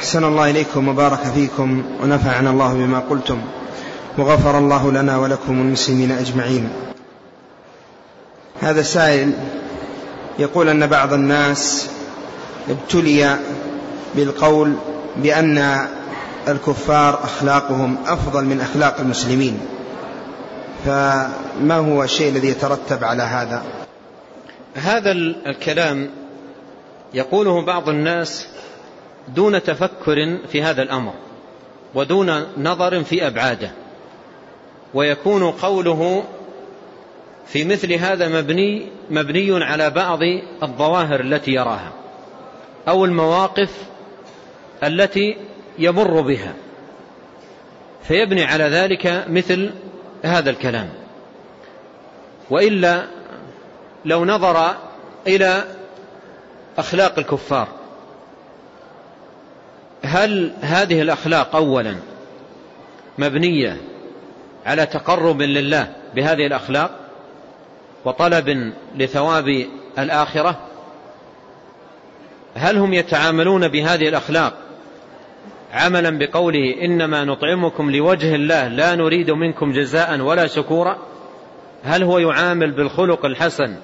أحسن الله إليكم وبارك فيكم ونفعنا الله بما قلتم وغفر الله لنا ولكم المسلمين أجمعين. هذا سائل يقول أن بعض الناس ابتلي بالقول بأن الكفار أخلاقهم أفضل من أخلاق المسلمين فما هو الشيء الذي يترتب على هذا؟ هذا الكلام يقوله بعض الناس دون تفكر في هذا الأمر ودون نظر في أبعاده. ويكون قوله في مثل هذا مبني مبني على بعض الظواهر التي يراها أو المواقف التي يمر بها. فيبني على ذلك مثل هذا الكلام. وإلا لو نظر إلى أخلاق الكفار هل هذه الأخلاق أولا مبنية على تقرب لله بهذه الأخلاق وطلب لثواب الآخرة؟ هل هم يتعاملون بهذه الأخلاق عملا بقوله إنما نطعمكم لوجه الله لا نريد منكم جزاء ولا شكورا؟ هل هو يعامل بالخلق الحسن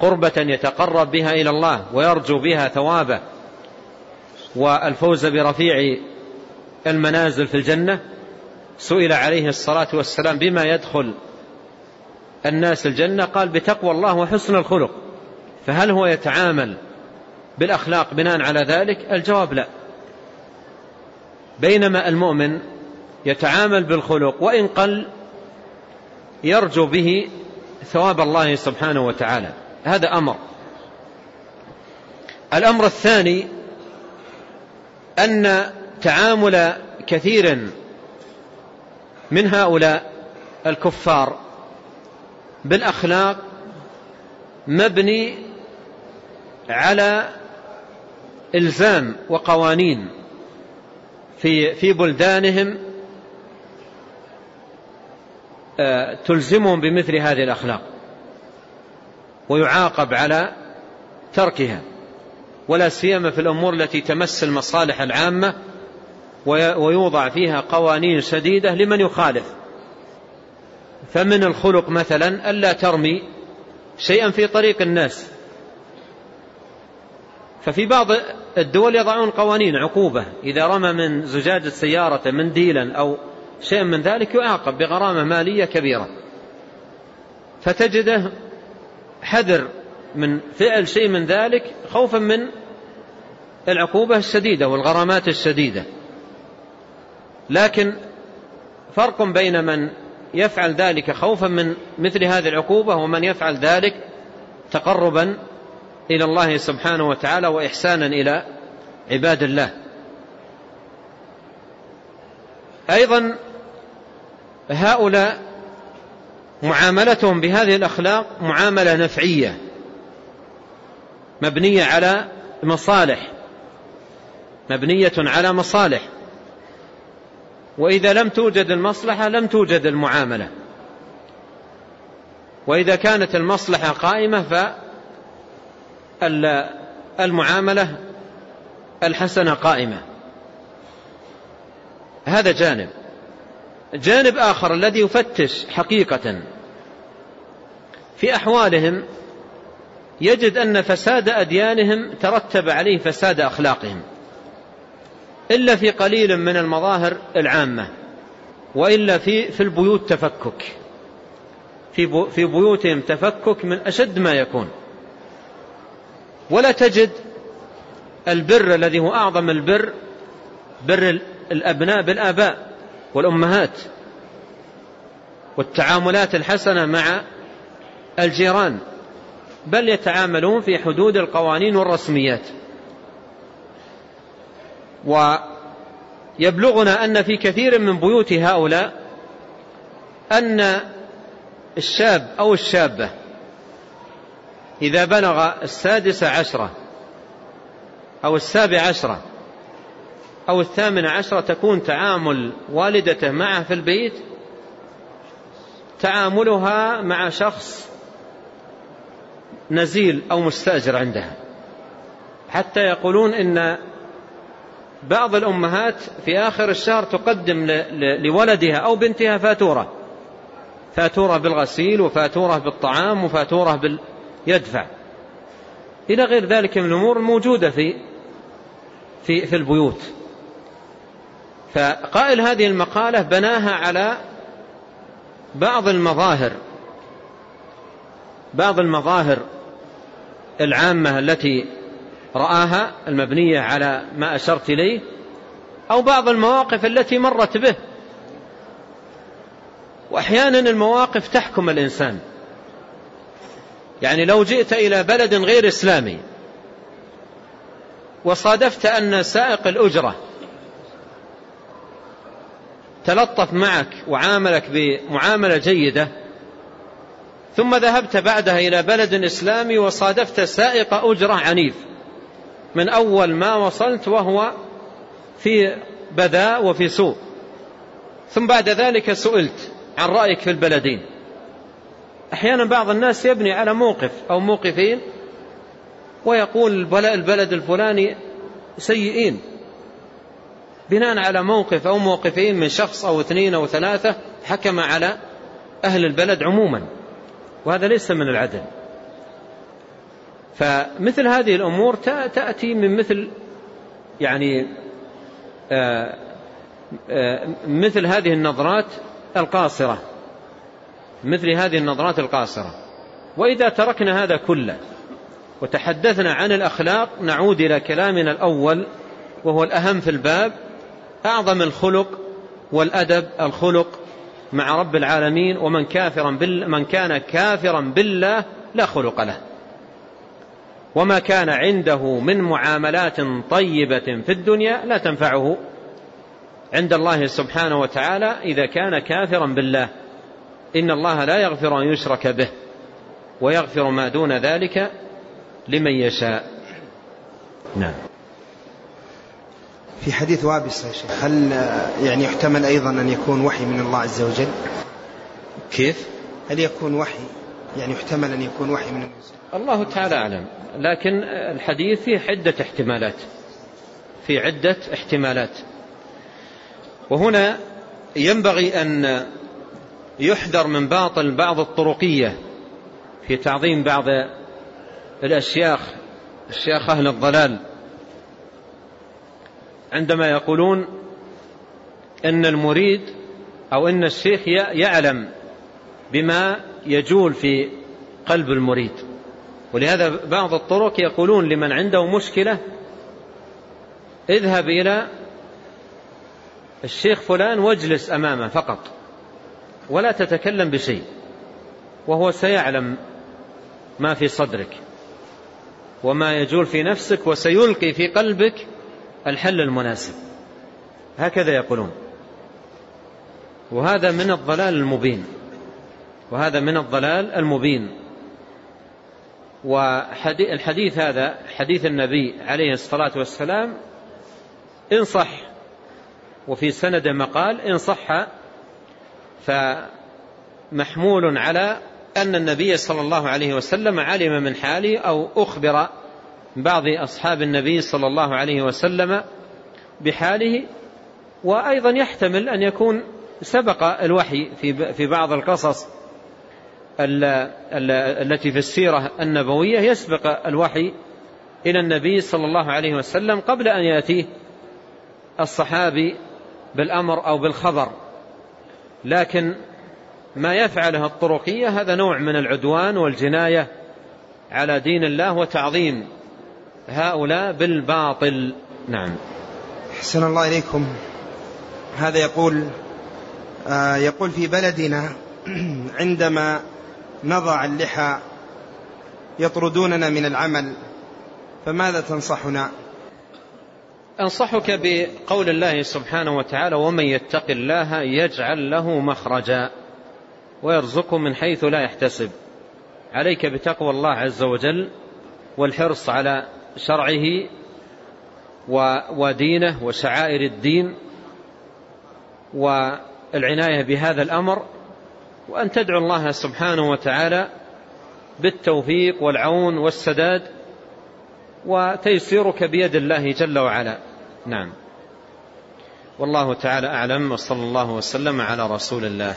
قربة يتقرب بها إلى الله ويرجو بها ثوابه والفوز برفيع المنازل في الجنة سئل عليه الصلاة والسلام بما يدخل الناس الجنة قال بتقوى الله وحسن الخلق. فهل هو يتعامل بالأخلاق بناء على ذلك؟ الجواب لا. بينما المؤمن يتعامل بالخلق وإن قل يرجو به ثواب الله سبحانه وتعالى. هذا أمر. الأمر الثاني أن تعامل كثير من هؤلاء الكفار بالأخلاق مبني على إلزام وقوانين في في بلدانهم آه، تلزمهم بمثل هذه الأخلاق ويعاقب على تركها. ولا سيما في الأمور التي تمس المصالح العامة ويوضع فيها قوانين شديدة لمن يخالف. فمن الخلق مثلا ألا ترمي شيئا في طريق الناس. ففي بعض الدول يضعون قوانين عقوبة. إذا رمى من زجاج السيارة منديلا أو شيء من ذلك يعاقب بغرامة مالية كبيرة. فتجده حذر من فعل شيء من ذلك خوفا من العقوبة الشديدة والغرامات الشديدة. لكن فرق بين من يفعل ذلك خوفا من مثل هذه العقوبة ومن يفعل ذلك تقربا إلى الله سبحانه وتعالى وإحسانا إلى عباد الله. أيضا هؤلاء معاملتهم بهذه الأخلاق معاملة نفعية. مبنية على مصالح. مبنية على مصالح. وإذا لم توجد المصلحة لم توجد المعاملة. وإذا كانت المصلحة قائمة فالمعاملة الحسنة قائمة. هذا جانب. جانب آخر الذي يفتش حقيقة. في أحوالهم يجد أن فساد أديانهم ترتب عليه فساد أخلاقهم إلا في قليل من المظاهر العامة وإلا في في البيوت تفكك في في بيوتهم تفكك من أشد ما يكون. ولا تجد البر الذي هو أعظم البر بر الأبناء بالآباء والأمهات والتعاملات الحسنة مع الجيران. بل يتعاملون في حدود القوانين والرسميات. ويبلغنا أن في كثير من بيوت هؤلاء أن الشاب أو الشابة إذا بلغ السادس عشرة أو السابع عشرة أو الثامن عشرة تكون تعامل والدته معه في البيت تعاملها مع شخص نزيل أو مستأجر عندها. حتى يقولون إن بعض الأمهات في آخر الشهر تقدم لولدها أو بنتها فاتورة. فاتورة بالغسيل وفاتورة بالطعام وفاتورة بال... يدفع إلى غير ذلك من الأمور الموجودة في في في البيوت. فقائل هذه المقالة بناها على بعض المظاهر. بعض المظاهر العامة التي رآها المبنية على ما أشرت إليه أو بعض المواقف التي مرت به. وأحيانا المواقف تحكم الإنسان. يعني لو جئت إلى بلد غير إسلامي وصادفت أن سائق الأجرة تلطف معك وعاملك بمعاملة جيدة ثم ذهبت بعدها إلى بلد إسلامي وصادفت سائق أجرة عنيف. من أول ما وصلت وهو في بذاء وفي سوء ثم بعد ذلك سئلت عن رأيك في البلدين. أحيانا بعض الناس يبني على موقف أو موقفين ويقول البلد الفلاني سيئين. بناء على موقف أو موقفين من شخص أو اثنين أو ثلاثة حكم على أهل البلد عموما. وهذا ليس من العدل. فمثل هذه الأمور تأتي من مثل يعني آه، آه، مثل هذه النظرات القاصرة. مثل هذه النظرات القاصرة. وإذا تركنا هذا كله وتحدثنا عن الأخلاق نعود إلى كلامنا الأول وهو الأهم في الباب أعظم الخلق والأدب الخلق مع رب العالمين ومن كافرا بال من كان كافرا بالله لا خلق له. وما كان عنده من معاملات طيبة في الدنيا لا تنفعه. عند الله سبحانه وتعالى إذا كان كافرا بالله إن الله لا يغفر أن يشرك به ويغفر ما دون ذلك لمن يشاء. نعم. في حديث وابس يا شيخ هل يعني يحتمل أيضا أن يكون وحي من الله عز وجل؟ كيف؟ هل يكون وحي؟ يعني يحتمل أن يكون وحي من الله؟ الله تعالى أعلم لكن الحديث فيه عدة احتمالات في عدة احتمالات. وهنا ينبغي أن يحذر من باطل بعض الطرقية في تعظيم بعض الأشياخ الشيخ أهل الضلال. عندما يقولون أن المريد أو أن الشيخ يعلم بما يجول في قلب المريد. ولهذا بعض الطرق يقولون لمن عنده مشكلة اذهب إلى الشيخ فلان واجلس أمامه فقط ولا تتكلم بشيء وهو سيعلم ما في صدرك وما يجول في نفسك وسيلقي في قلبك الحل المناسب. هكذا يقولون. وهذا من الضلال المبين. وهذا من الضلال المبين. والحديث هذا حديث النبي عليه الصلاة والسلام إن صح وفي سند مقال إن صح فمحمول على أن النبي صلى الله عليه وسلم علم من حاله أو أخبر بعض أصحاب النبي صلى الله عليه وسلم بحاله وأيضا يحتمل أن يكون سبق الوحي في بعض القصص التي في السيرة النبوية. يسبق الوحي إلى النبي صلى الله عليه وسلم قبل أن يأتيه الصحابي بالأمر أو بالخبر. لكن ما يفعله الطرقية هذا نوع من العدوان والجناية على دين الله وتعظيم. هؤلاء بالباطل. نعم. حسن الله إليكم. هذا يقول آه يقول في بلدنا عندما نضع اللحى يطردوننا من العمل فماذا تنصحنا؟ أنصحك بقول الله سبحانه وتعالى ومن يتق الله يجعل له مخرجا ويرزقه من حيث لا يحتسب. عليك بتقوى الله عز وجل والحرص على شرعه ودينه وشعائر الدين والعناية بهذا الأمر وأن تدعو الله سبحانه وتعالى بالتوفيق والعون والسداد وتيسيرك بيد الله جل وعلا. نعم. والله تعالى أعلم وصلى الله وسلم على رسول الله.